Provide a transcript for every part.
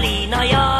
里那样。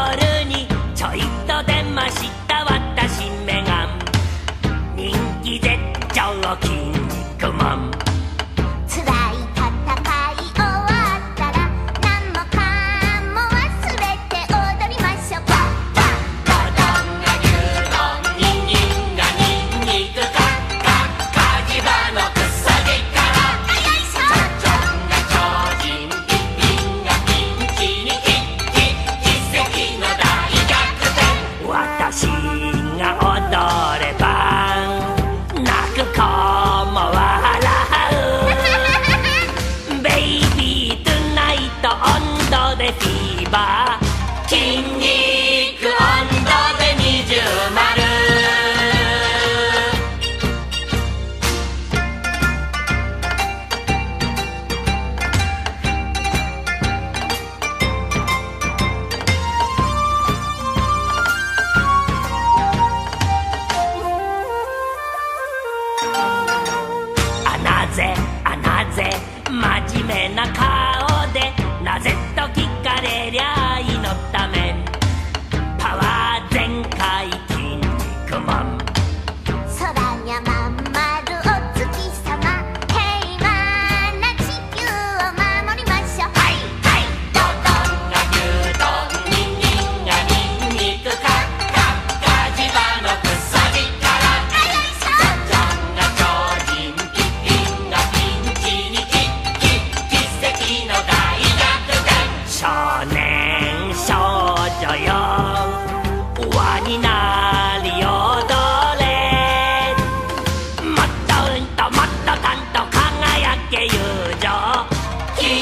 筋肉温度で二重丸あなぜあなぜ真面目な顔でなぜと聞かれりゃ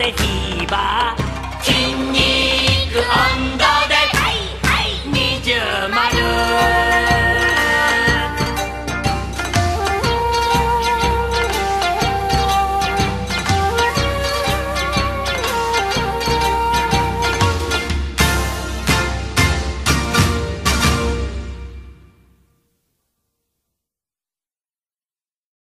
的鸡巴。